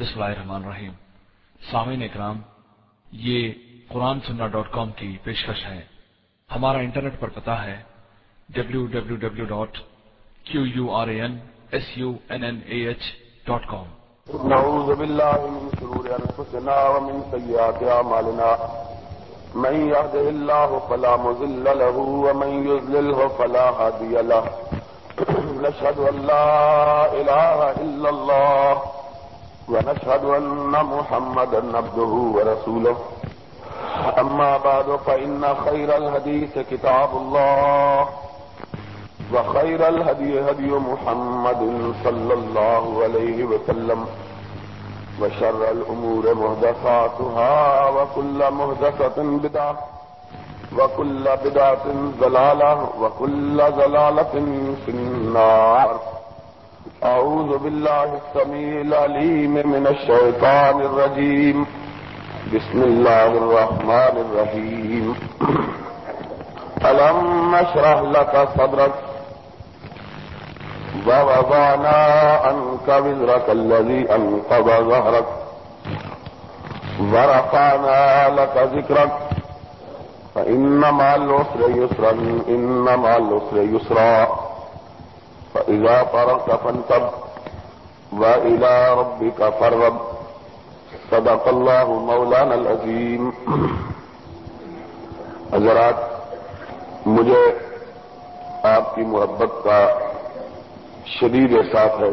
بسم اللہ الرحمن الرحیم۔ سامعین اکرام، یہ قرآن سننا ڈاٹ کام کی پیشکش ہے۔ ہمارا انٹرنیٹ پر پتا ہے W W W dot Q U R A N S U N N A H dot com. نعوذ بالله من شرور أنفسنا ومن سيئات أعمالنا من يهده الله فلا مضل له ومن يضلله فلا هادي له۔ نشهد أن لا إله إلا الله ونشهد أن محمدا عبده ورسوله. أما بعد، فإن خير الحديث كتاب الله، وخير الهدي هدي محمد صلى الله عليه وسلم، وشر الأمور مهدفاتها وكل مهدفة بدعة، وكل بدعة ضلالة، وكل ضلالة في النار. أعوذ بالله السميع العليم من الشيطان الرجيم. بسم الله الرحمن الرحيم. ألم نشرح لك صدرك؟ ووضعنا عنك وزرك الذي أنقض ظهرك. ورفعنا لك ذكرك. فإن مع العسر يسرا، إن مع العسر يسرا. فإذا فرغت فانتب وإلى ربك فرب صدق الله مولانا العظيم حضرات مجھے آپ کی محبت کا شدید احساس ہے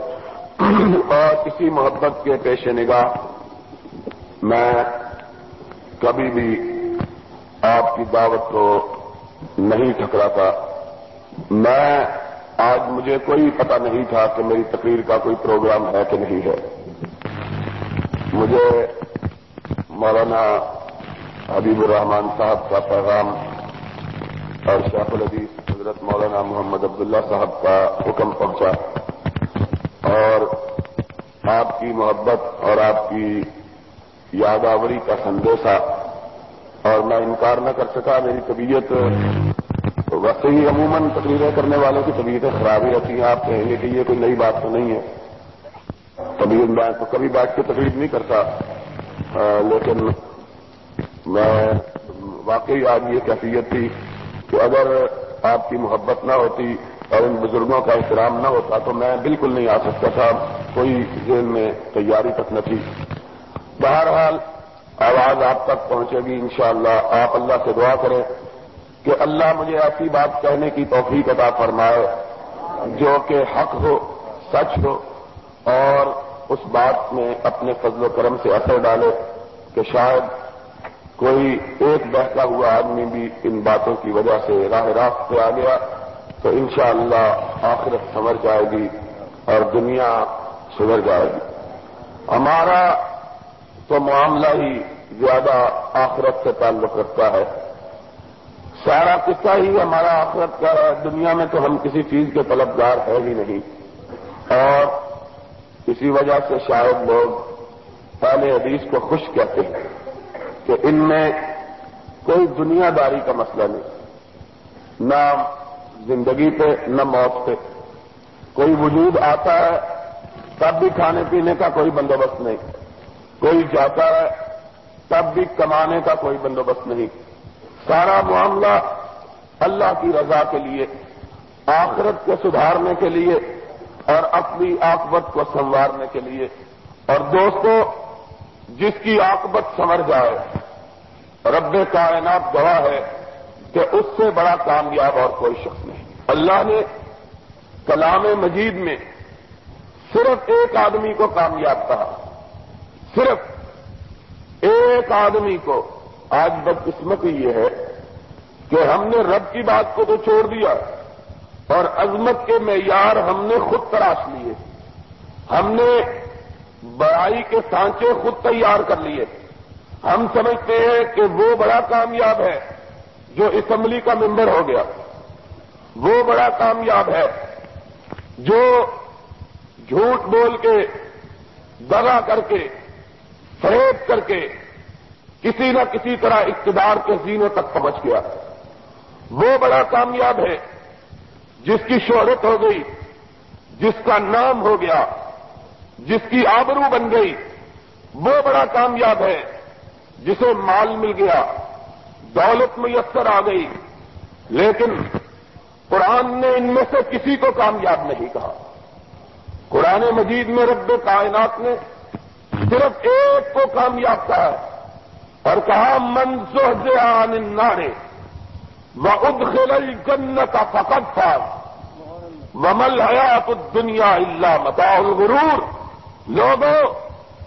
اور اسی محبت کے پیش نگاہ میں کبھی بھی آپ کی دعوت کو نہیں ٹھکراتا، میں آج مجھے کوئی پتہ نہیں تھا کہ میری تقریر کا کوئی پروگرام ہے کہ نہیں ہے۔ مجھے مولانا حبیب الرحمان صاحب کا پیغام اور شیخ العدیز حضرت مولانا محمد عبداللہ صاحب کا حکم پہنچا اور آپ کی محبت اور آپ کی یاداوری کا سندیشہ اور میں انکار نہ کر سکا، میری طبیعت ویسے ہی عموماً تقریریں کرنے والوں کی طبیعتیں خراب ہی رہتی ہیں، آپ کہیں گے کہ یہ کوئی نئی بات تو نہیں ہے۔ طبیعت میں تو کبھی بیٹھ کے تقریر نہیں کرتا۔ لیکن میں واقعی آج یہ کیفیت تھی کہ اگر آپ کی محبت نہ ہوتی اور ان بزرگوں کا احترام نہ ہوتا تو میں بالکل نہیں آ سکتا تھا۔ کوئی ذہن میں تیاری تک نہ تھی۔ بہرحال آواز آپ تک پہنچے گی انشاءاللہ۔ آپ اللہ سے دعا کریں۔ کہ اللہ مجھے ایسی بات کہنے کی توفیق عطا فرمائے جو کہ حق ہو، سچ ہو، اور اس بات میں اپنے فضل و کرم سے اثر ڈالے کہ شاید کوئی ایک بہتا ہوا آدمی بھی ان باتوں کی وجہ سے راہ راست پہ آ گیا تو انشاءاللہ اللہ آخرت سمر جائے گی اور دنیا سدھر جائے گی۔ ہمارا تو معاملہ ہی زیادہ آخرت سے تعلق رکھتا ہے۔ سارا قصہ ہی ہمارا آخرت کا دنیا میں تو ہم کسی چیز کے طلبگار ہے ہی نہیں۔ اور اسی وجہ سے شاید لوگ پہلے حدیث کو خوش کہتے ہیں کہ ان میں کوئی دنیا داری کا مسئلہ نہیں۔ نہ زندگی پہ، نہ موت پہ۔ کوئی وجود آتا ہے، تب بھی کھانے پینے کا کوئی بندوبست نہیں۔ کوئی جاتا ہے، تب بھی کمانے کا کوئی بندوبست نہیں۔ سارا معاملہ اللہ کی رضا کے لیے، آخرت کے سدھارنے کے لیے اور اپنی آکبت کو سنوارنے کے لیے۔ اور دوستوں جس کی آکبت سمر جائے، رب کائنات گواہ ہے کہ اس سے بڑا کامیاب اور کوئی شخص نہیں۔ اللہ نے کلام مجید میں صرف ایک آدمی کو کامیاب کہا۔ صرف ایک آدمی کو آج بدقسمتی یہ ہے کہ ہم نے رب کی بات کو تو چھوڑ دیا اور عظمت کے معیار ہم نے خود تراش لیے۔ ہم نے بڑائی کے سانچے خود تیار کر لیے۔ ہم سمجھتے ہیں کہ وہ بڑا کامیاب ہے جو اسمبلی کا ممبر ہو گیا۔ وہ بڑا کامیاب ہے جو جھوٹ بول کے دگا کر کے، فریب کر کے کسی نہ کسی طرح اقتدار کے زینوں تک پہنچ گیا۔ وہ بڑا کامیاب ہے، جس کی شہرت ہو گئی، جس کا نام ہو گیا، جس کی آبرو بن گئی، وہ بڑا کامیاب ہے، جسے مال مل گیا، دولت میسر آ گئی۔ لیکن قرآن نے ان میں سے کسی کو کامیاب نہیں کہا۔ قرآن مجید میں رب کائنات نے صرف ایک کو کامیاب کہا اور کہا منسوخ عن نارے وہ ادخل جنت کا فقط تھا ومل حیات دنیا اللہ متا الغرور. لوگوں،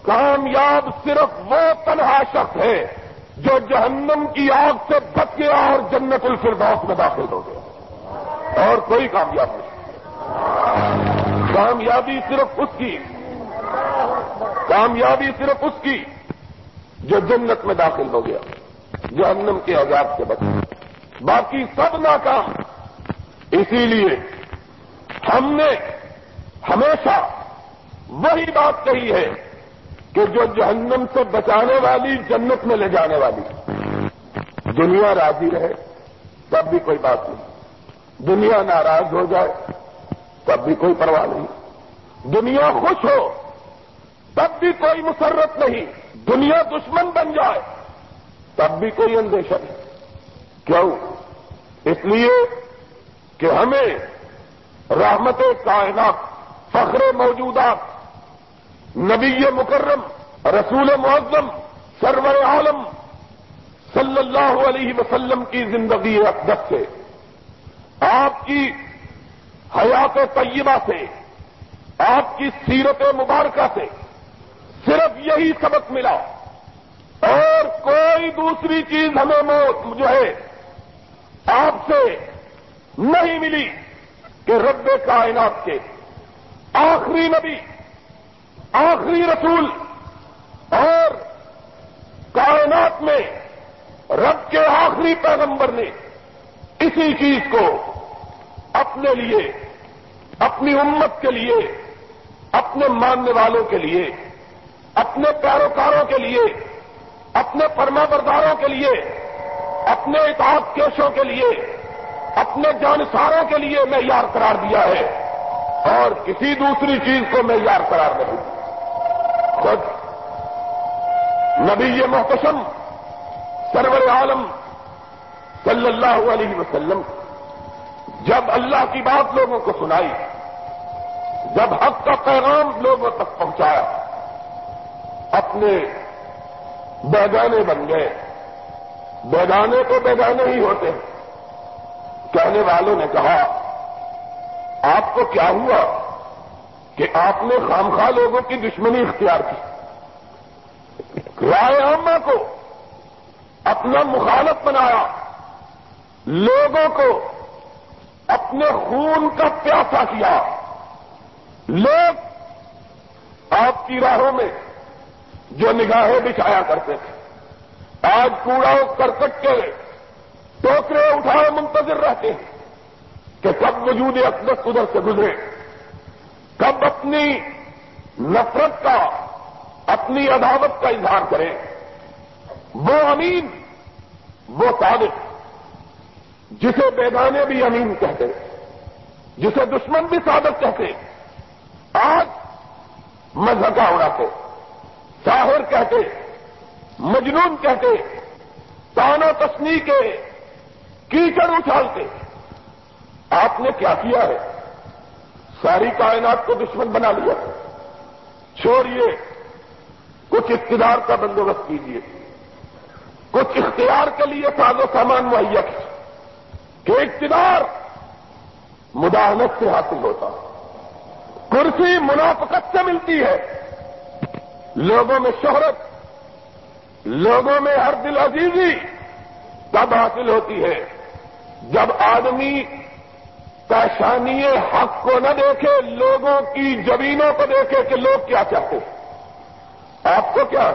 کامیاب صرف وہ تنہا شخص ہے جو جہنم کی آگ سے بچ گیا اور جنت الفردوس میں داخل ہو گیا. اور کوئی کامیاب نہیں. کامیابی صرف اس کی. کامیابی صرف اس کی. جو جنت میں داخل ہو گیا، جہنم کے عذاب سے بچ باقی سب ناکام۔ اسی لیے ہم نے ہمیشہ وہی بات کہی ہے کہ جو جہنم سے بچانے والی جنت میں لے جانے والی۔ دنیا راضی رہے، تب بھی کوئی بات نہیں۔ دنیا ناراض ہو جائے، تب بھی کوئی پرواہ نہیں۔ دنیا خوش ہو، تب بھی کوئی مسرت نہیں۔ دنیا دشمن بن جائے، تب بھی کوئی اندیشہ نہیں۔ کیوں؟ اس لیے کہ ہمیں رحمت کائنات، فخر موجودات، نبی مکرم، رسول معظم، سرور عالم صلی اللہ علیہ وسلم کی زندگی اقدس سے، آپ کی حیات طیبہ سے، آپ کی سیرت مبارکہ سے۔ صرف یہی سبق ملا۔ اور کوئی دوسری چیز ہمیں جو ہے آپ سے نہیں ملی کہ رب کائنات کے آخری نبی، آخری رسول اور کائنات میں رب کے آخری پیغمبر نے اسی چیز کو اپنے لیے، اپنی امت کے لیے، اپنے ماننے والوں کے لیے اپنے پیروکاروں کے لیے، اپنے پرما برداروں کے لیے، اپنے اطاعت کیشوں کے لیے، اپنے جانساروں کے لیے معیار قرار دیا ہے اور کسی دوسری چیز کو معیار قرار نہیں خود نبی محتشم، سرور عالم صلی اللہ علیہ وسلم، جب اللہ کی بات لوگوں کو سنائی، جب حق کا پیغام لوگوں تک پہنچایا اپنے بیگانے بن گئے۔ بیگانے تو بیگانے ہی ہوتے ہیں۔ کہنے والوں نے کہا، آپ کو کیا ہوا کہ آپ نے خامخواہ لوگوں کی دشمنی اختیار کی؟ رائے عامہ کو اپنا مخالف بنایا۔ لوگوں کو اپنے خون کا پیاسا کیا۔ لوگ آپ کی راہوں میں جو نگاہیں بچھایا کرتے تھے۔ آج کوڑا کرکٹ کے ٹوکرے اٹھائے منتظر رہتے ہیں کہ کب وجود اقدس ادھر سے گزرے، کب اپنی نفرت کا، اپنی عداوت کا اظہار کرے وہ امین، وہ صادق، جسے بیگانے بھی امین کہتے جسے دشمن بھی صادق کہتے آج مذہبہ اڑاتے ساحر کہتے مجنون کہتے تانا تسنی کے کیچڑ اچھالتے آپ نے کیا کیا ہے؟ ساری کائنات کو دشمن بنا لیا۔ چھوڑیے، کچھ اقتدار کا بندوبست کیجیے۔ کچھ اختیار کے لیے ساز و سامان مہیا کہ اقتدار مداحنت سے حاصل ہوتا کرسی منافقت سے ملتی ہے۔ لوگوں میں شہرت، لوگوں میں ہر دل عزیزی تب حاصل ہوتی ہے جب آدمی پیشانی حق کو نہ دیکھے، لوگوں کی زمینوں کو دیکھے کہ لوگ کیا چاہتے ہیں۔ آپ کو کیا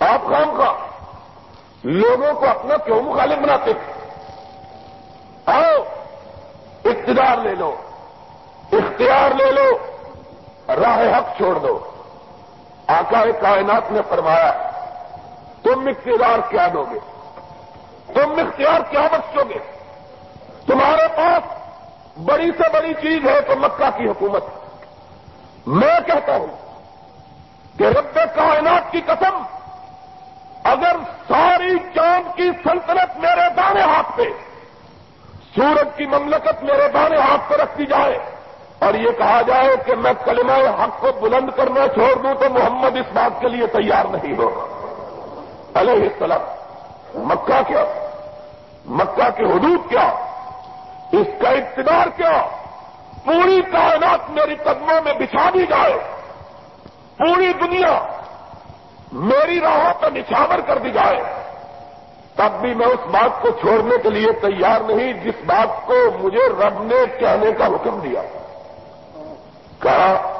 آپ کام کا۔ لوگوں کو اپنا کیوں مخالف بناتے تھے آؤ، اقتدار لے لو، اختیار لے لو، راہ حق چھوڑ دو۔ آقا کائنات نے فرمایا، تم اقتدار کیا دو گے؟ تم اختیار کیا بخشو گے؟ تمہارے پاس بڑی سے بڑی چیز ہے تو مکہ کی حکومت۔ میں کہتا ہوں کہ کہ رب کائنات کی قسم، اگر ساری چاند کی سلطنت میرے دانے ہاتھ پہ، سورج کی مملکت میرے دانے ہاتھ پہ رکھ دی جائے اور یہ کہا جائے کہ میں کلمہ حق کو بلند کرنا چھوڑ دوں تو محمد اس بات کے لیے تیار نہیں ہوگا علیہ السلام، مکہ کیا؟ مکہ کی حدود کیا؟ اس کا اقتدار کیا؟ پوری کائنات میری قدموں میں بچھا دی جائے۔ پوری دنیا میری راہوں پر نچھاور کر دی جائے۔ تب بھی میں اس بات کو چھوڑنے کے لیے تیار نہیں جس بات کو مجھے رب نے کہنے کا حکم دیا۔ کہا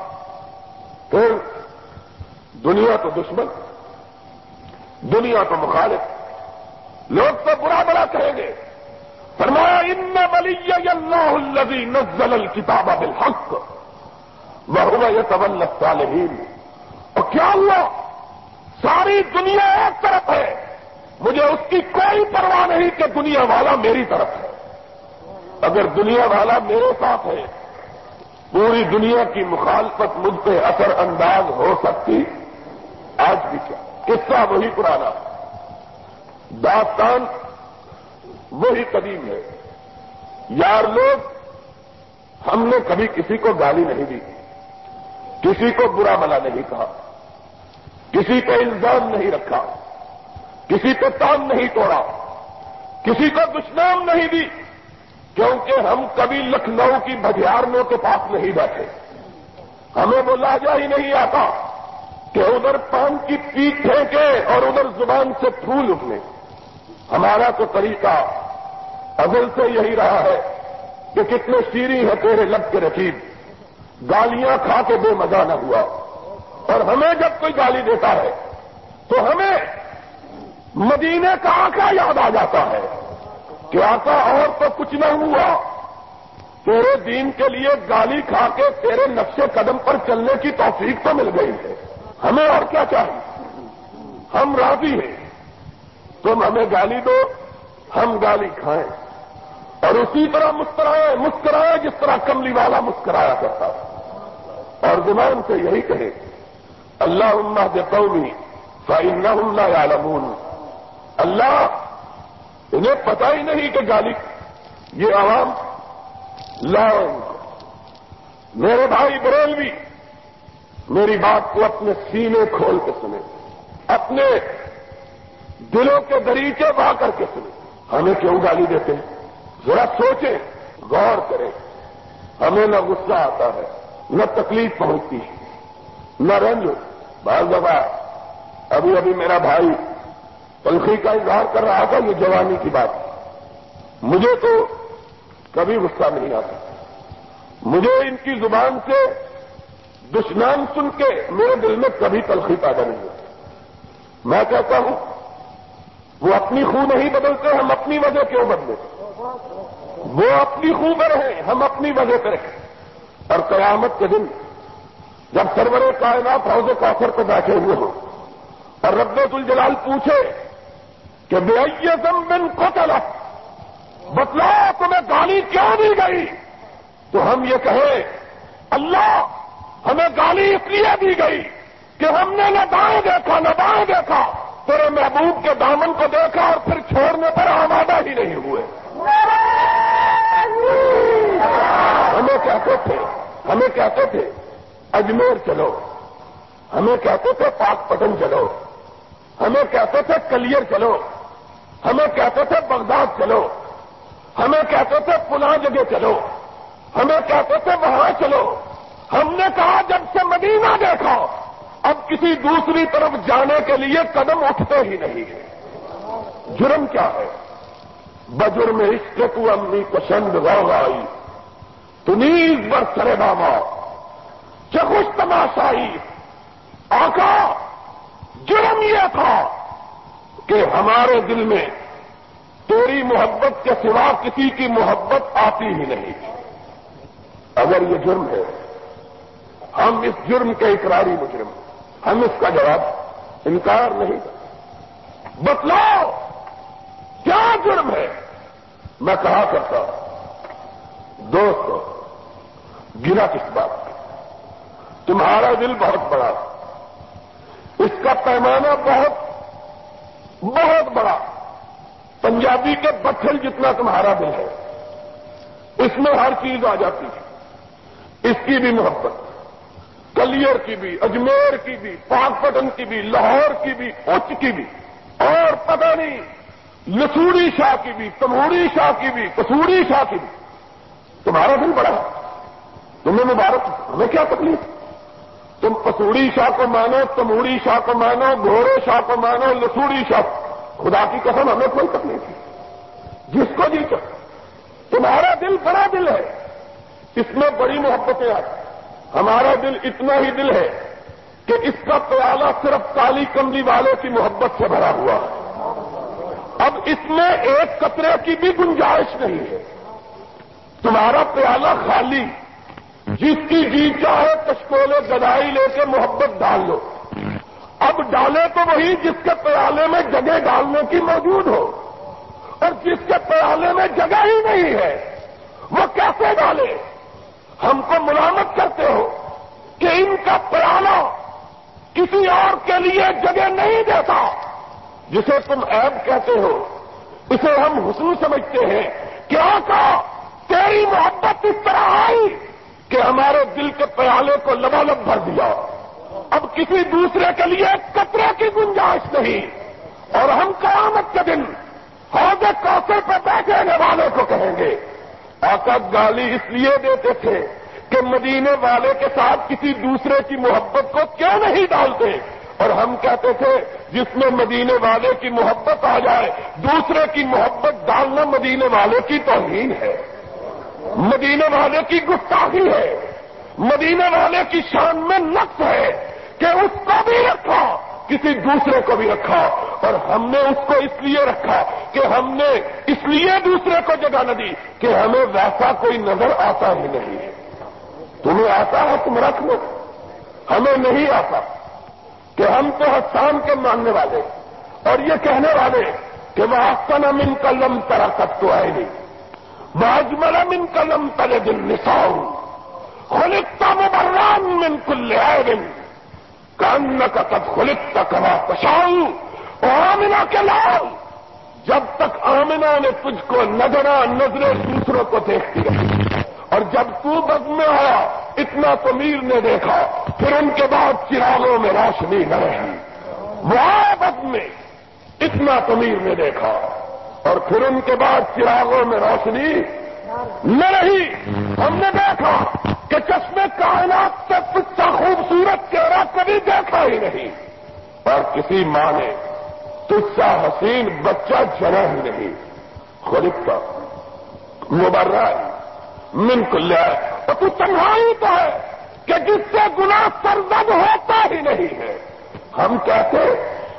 پھر دنیا تو دشمن، دنیا تو مخالف، لوگ تو برا برا کہیں گے۔ فرمایا، ان ولی اللہ الذی نزل الکتاب بالحق وهو يتولى الصالحین۔ اور کیا ہوا ساری دنیا ایک طرف ہے، مجھے اس کی کوئی پرواہ نہیں کہ دنیا والا میری طرف ہے۔ اگر دنیا والا میرے ساتھ ہے پوری دنیا کی مخالفت مجھ پہ اثر انداز ہو سکتی؟ آج بھی کیا؟ قصہ وہی پرانا داستان وہی قدیم ہے۔ یار لوگ، ہم نے کبھی کسی کو گالی نہیں دی۔ کسی کو برا بلا نہیں کہا۔ کسی پہ الزام نہیں رکھا۔ کسی پہ تان نہیں توڑا۔ کسی کو دشنام نہیں دی۔ کیونکہ ہم کبھی لکھنؤ کی بھجیاروں کے پاس نہیں بیٹھے۔ ہمیں وہ لاجا ہی نہیں آتا کہ ادھر پان کی پیٹ پھینکے اور ادھر زبان سے پھول اٹھنے ہمارا تو طریقہ ازل سے یہی رہا ہے کہ کتنے سیری ہے تیرے لب کے رقیب۔ گالیاں کھا کے بے مزہ نہ ہوا۔ اور ہمیں جب کوئی گالی دیتا ہے تو ہمیں مدینے کا آقا یاد آ جاتا ہے۔ کہ آقا اور تو کچھ نہ ہوا۔ تیرے دین کے لیے گالی کھا کے تیرے نقشے قدم پر چلنے کی توفیق تو مل گئی ہے۔ ہمیں اور کیا چاہیے؟ ہم راضی ہیں۔ تم ہمیں گالی دو، ہم گالی کھائیں۔ اور اسی طرح مسکرائے مسکرائے جس طرح کملی والا مسکرایا کرتا۔ اور زبان سے یہی کہے اللہ اللہ دے قومی فائن اللہ عالمون اللہ انہیں پتا ہی نہیں کہ گالی یہ عوام لاؤں میرے بھائی بریلوی، میری بات کو اپنے سینے کھول کے سنے، اپنے دلوں کے دریچے بہا کر کے سنے۔ ہمیں کیوں گالی دیتے ہیں؟ ذرا سوچیں، غور کریں۔ ہمیں نہ غصہ آتا ہے، نہ تکلیف پہنچتی ہے، نہ رنج بعض دفعہ ابھی ابھی میرا بھائی تلخی کا اظہار کر رہا تھا، یہ جوانی کی بات۔ مجھے تو کبھی غصہ نہیں آتا۔ مجھے ان کی زبان سے دشنام سن کے میرے دل میں کبھی تلخی پیدا نہیں ہوتی میں کہتا ہوں، وہ اپنی خو نہیں بدلتے، ہم اپنی وجہ کیوں بدلے وہ اپنی خو پہ رہیں، ہم اپنی وجہ پہ رہیں۔ اور قیامت کے دن جب سرور کائنات حوض کافر پہ بیٹھے ہوئے ہوں اور رب الجلال پوچھے کہ بے بن کو بتلاؤ تمہیں گالی کیوں دی گئی؟ تو ہم یہ کہیں اللہ ہمیں گالی اس لیے دی گئی کہ ہم نے نہ دائیں دیکھا، نہ بائیں دیکھا، تیرے محبوب کے دامن کو دیکھا اور پھر چھوڑنے پر آمادہ ہی نہیں ہوئے۔ ہمیں کہتے تھے، ہمیں کہتے تھے، اجمیر چلو۔ ہمیں کہتے تھے، پاک پٹن چلو۔ ہمیں کہتے تھے کلیئر چلو۔ ہمیں کہتے تھے بغداد چلو۔ ہمیں کہتے تھے پناہ جگہ چلو۔ ہمیں کہتے تھے وہاں چلو۔ ہم نے کہا جب سے مدینہ دیکھا، اب کسی دوسری طرف جانے کے لیے قدم اٹھتے ہی نہیں ہے جرم کیا ہے؟ بجرم عشق تو امی پسند رو آئی۔ تنیز بر سرے بابا چکش تماشائی۔ آقا، جرم یہ تھا۔ کہ ہمارے دل میں تیری محبت کے سوا کسی کی محبت آتی ہی نہیں۔ اگر یہ جرم ہے، ہم اس جرم کے اقراری مجرم ہم اس کا جواب انکار نہیں بتلاؤ، کیا جرم ہے؟ میں کہا کرتا ہوں دوست گرا کس بات تمہارا دل بہت بڑا اس کا پیمانہ بہت بہت بڑا۔ پنجابی کے پتھر جتنا تمہارا دل ہے، اس میں ہر چیز آ جاتی ہے۔ اس کی بھی محبت، کلیئر کی بھی، اجمیر کی بھی، پاک پٹن کی بھی، لاہور کی بھی، اچ کی بھی۔ اور پتہ نہیں، لسوڑی شاہ کی بھی، تموڑی شاہ کی بھی، کسوڑی شاہ کی بھی۔ تمہارا دل بڑا ہے۔ تمہیں مبارک، ہمیں کیا تکلیف؟ تم کسوڑی شاہ کو مانو، تموڑی شاہ کو مانو، گھوڑے شاہ کو مانو، لسوڑی شاہ۔ خدا کی قسم، ہمیں کوئی تکلیف نہیں۔ جس کو جی تمہارا دل بڑا دل ہے۔ اس میں بڑی محبتیں آتی۔ ہمارا دل اتنا ہی دل ہے کہ اس کا پیالہ صرف کالی کملی والوں کی محبت سے بھرا ہوا۔ ہے اب اس میں ایک قطرے کی بھی گنجائش نہیں ہے۔ تمہارا پیالہ خالی جس کی جی چاہے کشکولے گدائی لے کے محبت ڈال لو۔ اب ڈالے تو وہی جس کے پیالے میں جگہ ڈالنے کی موجود ہو۔ اور جس کے پیالے میں جگہ ہی نہیں ہے، وہ کیسے ڈالے؟ ہم کو ملامت کرتے ہو کہ ان کا پیالہ کسی اور کے لیے جگہ نہیں دیتا۔ جسے تم عیب کہتے ہو، اسے ہم حسن سمجھتے ہیں۔ کیا کہا؟ تیری محبت اس طرح آئی۔ کہ ہمارے دل کے پیالے کو لبالب بھر دیا۔ اب کسی دوسرے کے لیے کترے کی گنجائش نہیں۔ اور ہم قیامت کے دن حوض کوسے پہ بیٹھنے والے کو کہیں گے۔ آقا گالی اس لیے دیتے تھے کہ مدینے والے کے ساتھ کسی دوسرے کی محبت کو کیوں نہیں ڈالتے؟ اور ہم کہتے تھے، جس میں مدینے والے کی محبت آ جائے، دوسرے کی محبت ڈالنا مدینے والے کی توہین ہے۔ مدینے والے کی گستاخی ہے۔ مدینے والے کی شان میں نقص ہے کہ اس کو بھی رکھا، کسی دوسرے کو بھی رکھا۔ اور ہم نے اس کو اس لیے رکھا کہ ہم نے اس لیے دوسرے کو جگہ نہ دی کہ ہمیں ویسا کوئی نظر آتا ہی نہیں۔ تمہیں آتا ہے تم رکھ لو۔ ہمیں نہیں آتا کہ ہم تو حسان کے ماننے والے اور یہ کہنے والے کہ وہ آسن امن کلم طرح تک تو آئے نہیں باجمل امن کلم تلے دن نساؤ خلکتا مبران من کل آئے دن کان کا تب خلک تک ہوا پشاؤ آمنا کے لال جب تک آمنا نے تجھ کو نظرا نظریں دوسروں کو دیکھتی رہی اور جب تو بد میں آیا، اتنا تو میر نے دیکھا، پھر ان کے بعد چراغوں میں روشنی نہ رہی. وہ بد میں، اتنا تو میر نے دیکھا. اور پھر ان کے بعد چراغوں میں روشنی نہ رہی۔ ہم نے دیکھا کہ چشمے کائنات سے کچھ خوبصورت چہرہ کبھی دیکھا ہی نہیں۔ اور کسی ماں نے تجھ حسین بچہ جنا ہی نہیں۔ خلق کا مبرر من کل اور تو تنہائی تو ہے کہ جس سے گنا سرزد ہوتا ہی نہیں ہے۔ ہم کہتے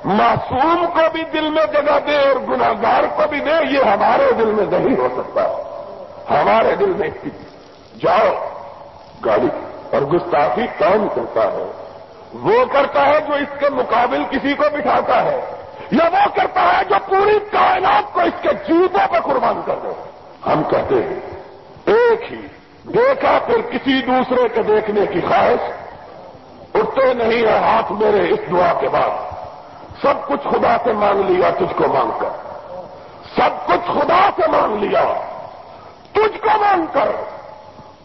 معصوم کو بھی دل میں جگہ دے اور گناگار کو بھی دے، یہ ہمارے دل میں نہیں ہو سکتا۔ ہمارے دل میں جاؤ، گاڑی اور گستاخی کام کرتا ہے؟ وہ کرتا ہے جو اس کے مقابل کسی کو بٹھاتا ہے، یا وہ کرتا ہے جو پوری کائنات کو اس کے جوتوں پہ قربان کر دے۔ ہم کہتے ہیں، ایک ہی۔ دیکھا پھر کسی دوسرے کے دیکھنے کی خواہش۔ اٹھتے نہیں ہے ہاتھ میرے اس دعا کے بعد۔ سب کچھ خدا سے مانگ لیا تجھ کو مانگ کر۔ سب کچھ خدا سے مانگ لیا۔ تجھ کو مانگ کر۔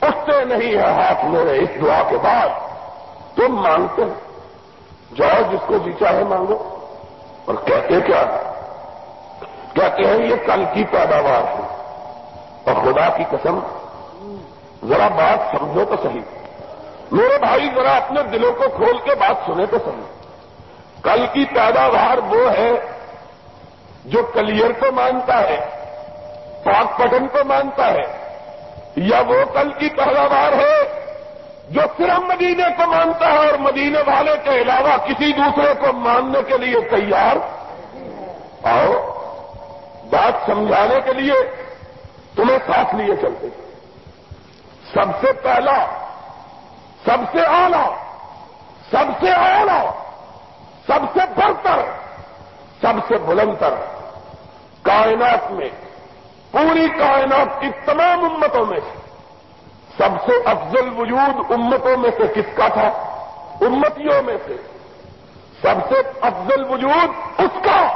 اٹھتے نہیں ہے ہاتھ میرے اس دعا کے بعد۔ تم مانگتے جاؤ جس کو جی چاہے مانگو۔ اور کہتے کیا؟ کہتے ہیں یہ کل کی پیداوار ہے۔ اور خدا کی قسم، ذرا بات سمجھو تو صحیح۔ میرے بھائی، ذرا اپنے دلوں کو کھول کے بات سنے تو صحیح۔ کل کی پیداوار وہ ہے جو کلیئر کو مانتا ہے، پاک پٹن کو مانتا ہے، یا وہ کل کی پیداوار ہے جو صرف مدینے کو مانتا ہے اور مدینے والے کے علاوہ کسی دوسرے کو ماننے کے لیے تیار؟ آؤ، بات سمجھانے کے لیے تمہیں ساتھ لیے چلتے سب سے پہلا، سب سے آلہ سب سے اعلی سب سے برتر، سب سے بلندر کائنات میں، پوری کائنات کی تمام امتوں میں سے، سب سے افضل وجود امتوں میں سے کس کا تھا؟ امتیوں میں سے۔ سب سے افضل وجود اس کا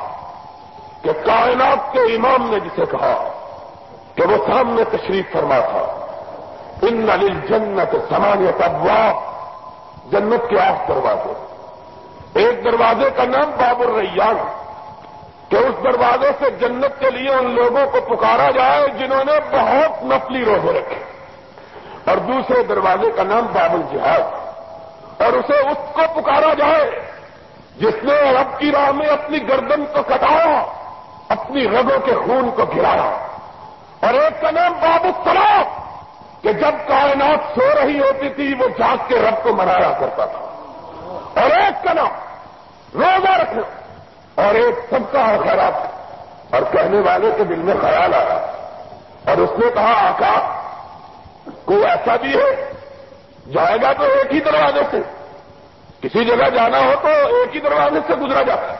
کہ کائنات کے امام نے جسے کہا کہ وہ سامنے تشریف فرما تھا۔ ان نل جنت سمانیت ابواب، جنت کے آٹھ دروازے۔ ایک دروازے کا نام باب الریان کہ اس دروازے سے جنت کے لیے ان لوگوں کو پکارا جائے جنہوں نے بہت نفلی روزے رکھے اور دوسرے دروازے کا نام باب الجہاد اور اسے اس کو پکارا جائے جس نے رب کی راہ میں اپنی گردن کو کٹایا، اپنی رگوں کے خون کو گرایا اور ایک کا نام باب السلام کہ جب کائنات سو رہی ہوتی تھی، وہ جاگ کے رب کو منایا کرتا تھا اور ایک کا نام روزہ رکھنا اور ایک سب کا خیرات۔ اور کہنے والے کے دل میں خیال آیا۔ اور اس نے کہا، آقا، کوئی ایسا بھی ہے؟ جائے گا تو ایک ہی دروازے سے۔ کسی جگہ جانا ہو تو ایک ہی دروازے سے گزرا جاتا ہے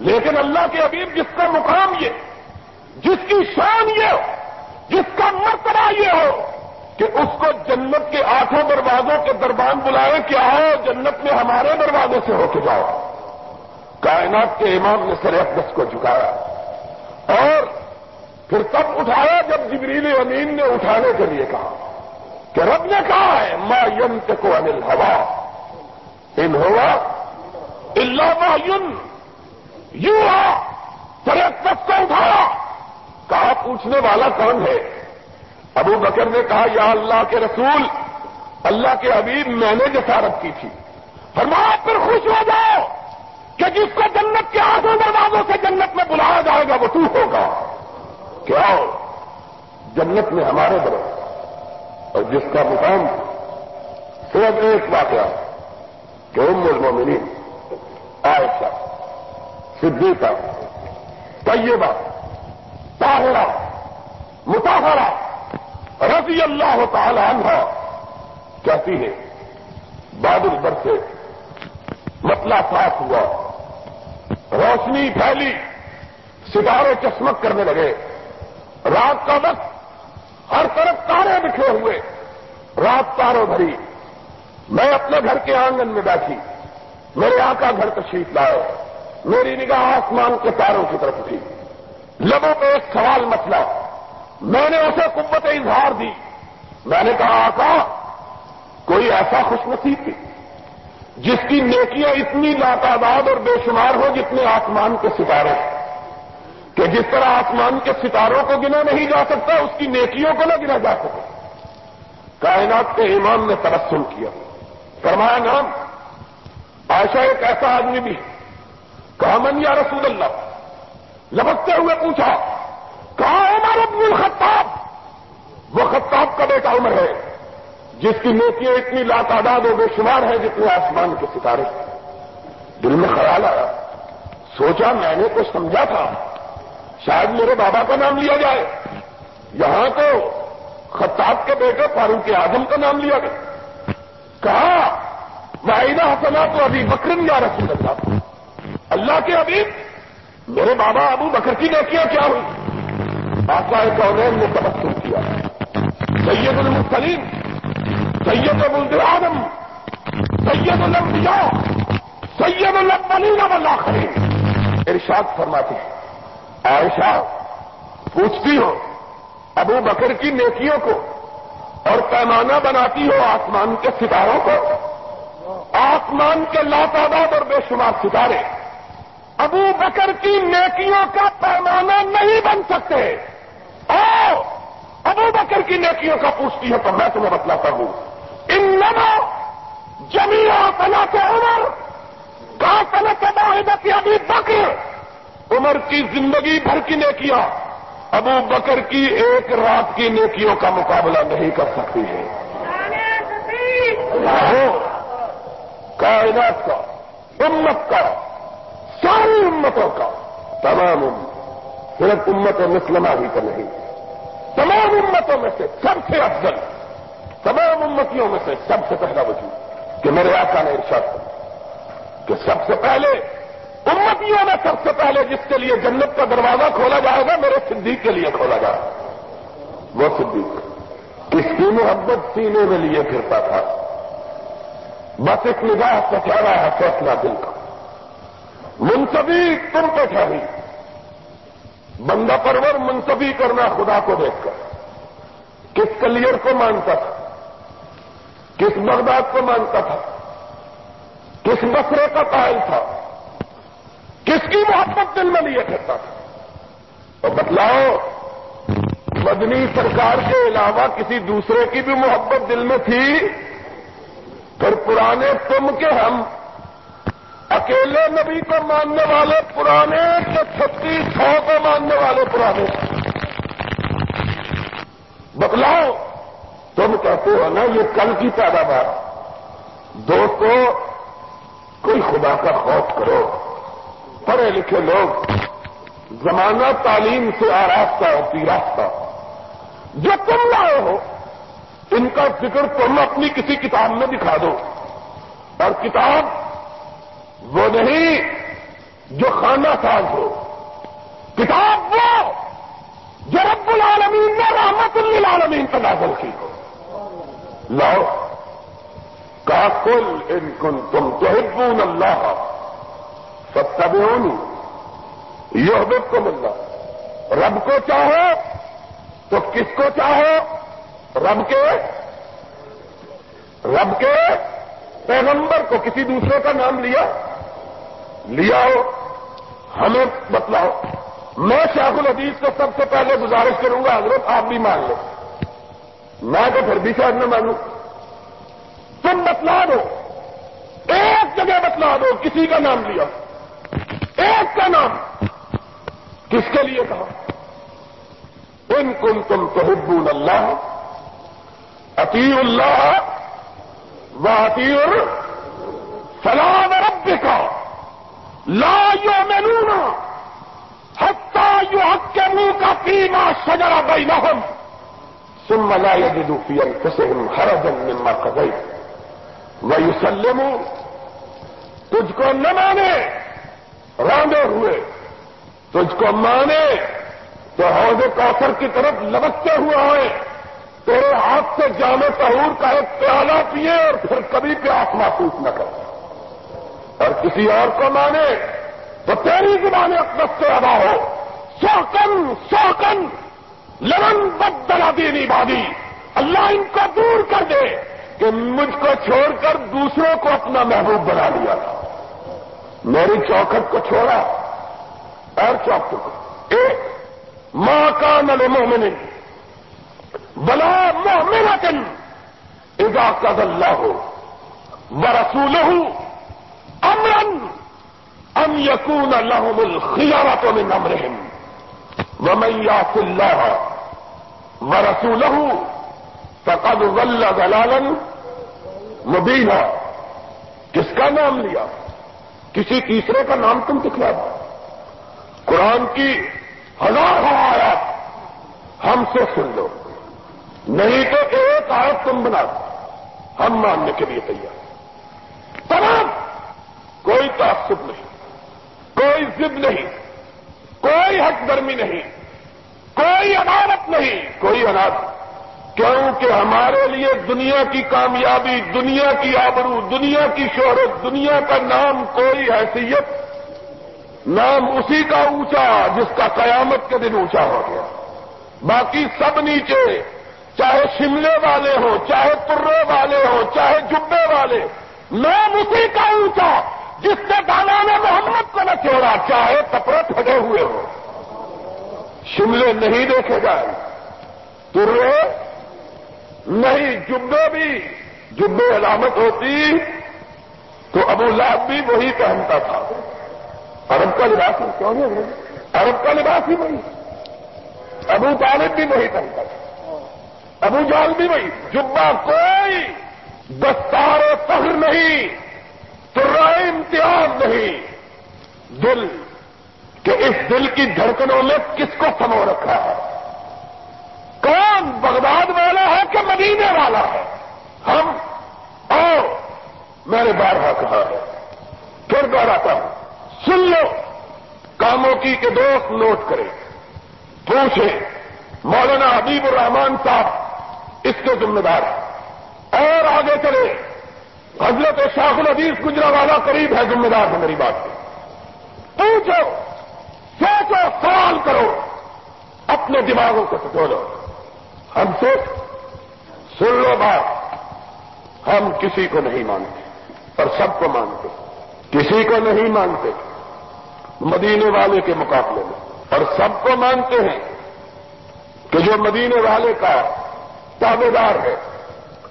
لیکن اللہ کے ابھی جس کا مقام یہ، جس کی شان یہ ہو، جس کا مرتبہ یہ ہو کہ اس کو جنت کے آٹھوں دروازوں کے دربان بلائے کہ آؤ جنت میں ہمارے دروازے سے ہو کے جاؤ۔ کائنات کے امام نے سر اقدس کو جھکایا اور پھر تب اٹھایا جب جبریل امین نے اٹھانے کے لیے کہا کہ رب نے کہا ہے، ما ینت کو انل ہوا ان ہوا اللہ یون یو سر اقدس کو اٹھایا۔ کہا، پوچھنے والا کون ہے؟ ابو بکر نے کہا، یا اللہ کے رسول، اللہ کے حبیب، میں نے جسارت کی تھی۔ فرمایا، پھر خوش ہو جاؤ۔ کہ جس کو جنت کے آٹھوں دروازوں سے جنت میں بلایا جائے گا وہ تو ہوگا۔ کیا؟ جنت میں ہمارے درخت اور جس کا مقام صرف ایک واقعہ کہ ام المومنین، عائشہ، صدیقہ، طیبہ، طاہرہ متاثرہ رضی اللہ تعالی عنہ کہتی ہے بادل پر سے مطلع صاف ہوا۔ روشنی پھیلی، ستارے چشمک کرنے لگے۔ رات کا وقت ہر طرف تارے بکھرے ہوئے۔ رات تاروں بھری۔ میں اپنے گھر کے آنگن میں بیٹھی۔ میرے آقا گھر تشریف لائے۔ میری نگاہ آسمان کے تاروں کی طرف تھی لبوں پہ ایک سوال مسئلہ۔ میں نے اسے قوت اظہار دی۔ میں نے کہا، آقا، کوئی ایسا خوش نصیب تھی جس کی نیکیاں اتنی لاتعداد اور بے شمار ہو جتنے آسمان کے ستارے کہ جس طرح آسمان کے ستاروں کو گنا نہیں جا سکتا، اس کی نیکیوں کو نہ گنا جا سکے کائنات کے امام نے تبسم کیا۔ فرمایا نام عائشہ ایک ایسا آدمی بھی کہا، من یا رسول اللہ؟ لبکتے ہوئے پوچھا، کہا عمر ابن الخطاب؟ وہ خطاب کا بیٹا عمر ہے۔ جس کی نیکیاں اتنی لاتعداد و بے شمار ہے جتنے آسمان کے ستارے دل میں خیال آیا۔ سوچا میں نے کچھ سمجھا تھا۔ شاید میرے بابا کا نام لیا جائے۔ یہاں تو خطاب کے بیٹے فاروق اعظم کا نام لیا گیا۔ کہا معاہدہ حسنا تو ابھی بکرم یا رسول اللہ۔ اللہ کے ابھی میرے بابا ابو بکر کی نیکیاں کیا ہوئی؟ آقا کونین نے تبسم کیا۔ سید المسلیم سید آدم، سید الانبیاء، سید الاولین والآخرین۔ ارشاد فرماتی عائشہ، پوچھتی ہو، ابو بکر کی نیکیوں کو اور پیمانہ بناتی ہو آسمان کے ستاروں کو؟ آسمان کے لاتعداد اور بے شمار ستارے۔ ابو بکر کی نیکیوں کا پیمانہ نہیں بن سکتے۔ ابو بکر کی نیکیوں کا پوچھتی ہے تو میں تمہیں بتلاتا ہوں۔ ان نمو جمیا بنا کے عمر کا صنعت معاہدت ابھی بکر عمر کی زندگی بھر کی نیکیاں، ابو بکر کی ایک رات کی نیکیوں کا مقابلہ نہیں کر سکتی ہے۔ کائنات کا، امت کا، ساری امتوں کا، تمام امت۔ صرف امت مسلمہ ہی کا نہیں، تمام امتوں میں سے سب سے افضل۔ تمام امتیوں میں سے سب سے پہلا وجود کہ میرے آقا نے ارشاد کہ سب سے پہلے امتیوں میں سب سے پہلے جس کے لیے جنت کا دروازہ کھولا جائے گا، میرے صدیق کے لیے کھولا جائے گا۔ وہ صدیق۔ کس کی محبت سینے میں لیے پھرتا تھا۔ بس ایک نگاہ سے کہہ رہا ہے فیصلہ دل کا۔ منصبی تم پہ ٹھہری بندہ پرور منصبی کرنا خدا کو دیکھ کر۔ کس کلیئر کو مانتا تھا؟ کس بغداد کو مانتا تھا؟ کس مسئلے کا قائل تھا؟ کس کی محبت دل میں لیے کرتا تھا؟ اور بتلاؤ، مدنی سرکار کے علاوہ کسی دوسرے کی بھی محبت دل میں تھی؟ پھر پرانے تم کے ہم، اکیلے نبی کو ماننے والے پرانے کے چھتیس سو کو ماننے والے پرانے۔ بتلاؤ تم کہتے ہو نا یہ کل کی پیداوار۔ دوستو، کوئی خدا کا خوف کرو۔ پڑھے لکھے لوگ، زمانہ تعلیم سے آراستہ اور پیراستہ۔ جو تم لائے ہو، ان کا ذکر تم اپنی کسی کتاب میں دکھا دو۔ اور کتاب وہ نہیں جو خانہ ساز ہو۔ کتاب وہ جو رب العالمین نے رحمت للعالمین پر نازل کی ہو۔ لاؤ۔ کا کل ان کن تم تو اللہ سب تب یہ کو ملنا رب کو چاہو تو کس کو چاہو؟ رب کے؟ رب کے پیغمبر کو کسی دوسرے کا نام لیا؟ لیا ہو ہمیں بتلاؤ۔ میں شاخ الحدیث کو سب سے پہلے گزارش کروں گا، حضرت، آپ بھی مان لو میں تو پھر بھی شاید نہ مانوں۔ تم بتلا دو۔ ایک جگہ بتلا دو، کسی کا نام لیا۔ ایک کا نام۔ کس کے لیے کہا؟ ان کن تم تو اللہ عطی اللہ و عطیر سلام رب کا لا یو مینونا حتہ یو حق کے منہ کا پیما سجرا بئی نہم سم لا يجدوا في انفسهم حرجا مما قضيت. ويسلموا تجھ کو نہ مانے. راندے ہوئے. تجھ کو مانے. تو حوض کوثر کی طرف لبکتے ہوئے ہوئے تیرے ہاتھ سے جامع تہور کا ایک پیالہ پیے اور پھر کبھی پیاس محسوس نہ کرے. اور کسی اور کو مانے تو تیری زبان اقدس سے ادا ہو. سوکن سوکن لمن بدلا دینی بادی۔ اللہ ان کو دور کر دے کہ مجھ کو چھوڑ کر دوسروں کو اپنا محبوب بنا لیا۔ تھا میری چوکھٹ کو چھوڑا۔ اور چوکھٹ ایک ماں کا نل مومن بلا محمد ادا قد اللہ ہو برسول ہوں امرن ام یقون اللہ الخیارتوں میں نم ومن يعص الله ورسوله فقد ضل ضلالا مبینا کس کا نام لیا؟ کسی تیسرے کا نام تم دکھلا دو. قرآن کی ہزار آیات ہم سے سن لو. نہیں تو ایک آیت تم بنا دو. ہم ماننے کے لیے تیار تمام! کوئی تعصب نہیں. کوئی ضد نہیں. کوئی حق درمی نہیں، کوئی عدالت نہیں، کوئی عدالت، کیونکہ ہمارے لیے دنیا کی کامیابی، دنیا کی آبرو، دنیا کی شہرت، دنیا کا نام کوئی حیثیت، نام اسی کا اونچا جس کا قیامت کے دن اونچا ہو گیا۔ باقی سب نیچے، چاہے شملے والے ہوں، چاہے ترے والے ہوں، چاہے جبے والے، نام اسی کا اونچا۔ جس سے دانا نے محمد کو نہ چھوڑا چاہے کپڑے پھٹے ہوئے ہو شملے نہیں دیکھے گئے ترے نہیں جبے بھی۔ جبے علامت ہوتی تو ابو لاب بھی وہی پہنتا تھا۔ عرب کا لباس کیوں نہیں عرب کا لباس ہی وہی۔ ابو طالب بھی وہی پہنتا تھا۔ ابو جال بھی وہی۔ جبا کوئی دستار فخر نہیں۔ تو رائے امتیاز نہیں۔ دل کہ اس دل کی دھڑکنوں میں کس کو سمو رکھا ہے؟ کون بغداد والا ہے کہ مدینے والا ہے؟ ہم اور میں نے بارہا کہا ہے؟ پھر دوہراتا ہوں۔ سن لو، کاموں کی کے دوست نوٹ کریں پوچھیں مولانا حبیب الرحمان صاحب، اس کے ذمہ دار ہیں۔ اور آگے چلے۔ حضرت شاخ الحدیث گجرا والا قریب ہے، ذمہ دار ہے میری بات۔ پوچھو، سوچو، سوال کرو۔ اپنے دماغوں کو ٹٹولو ہم سے سن لو بات۔ ہم کسی کو نہیں مانتے، اور سب کو مانتے۔ کسی کو نہیں مانتے، مدینے والے کے مقابلے میں۔ اور سب کو مانتے ہیں کہ جو مدینے والے کا تابے دار ہے۔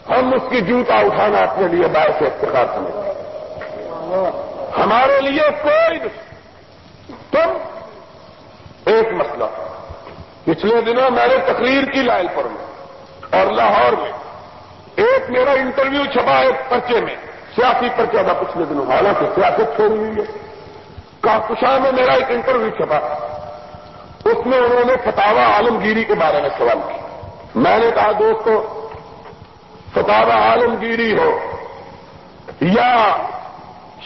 ہم اس کی جوتا اٹھانا اپنے لیے باعث افتخار سمجھتے ہمارے لیے کوئی تم ایک مسئلہ۔ پچھلے دنوں میں نے تقریر کی لائل پر میں اور لاہور میں۔ ایک میرا انٹرویو چھپا ایک پرچے میں۔ سیاسی پرچہ تھا پچھلے دنوں۔ حالانکہ سیاست چھوڑی ہوئی ہے۔ کاکشاہ میں میرا ایک انٹرویو چھپا۔ اس میں انہوں نے فتوا عالمگیری کے بارے میں سوال کیا۔ میں نے کہا، دوستو ستارہ عالمگیری ہو، یا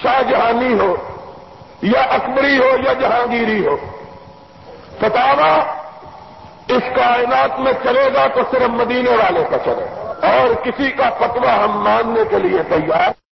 شاہ جہانی ہو، یا اکبری ہو، یا جہانگیری ہو۔ ستارہ اس کائنات میں چلے گا تو صرف مدینے والے کا چلے۔ اور کسی کا فتوا ہم ماننے کے لیے تیار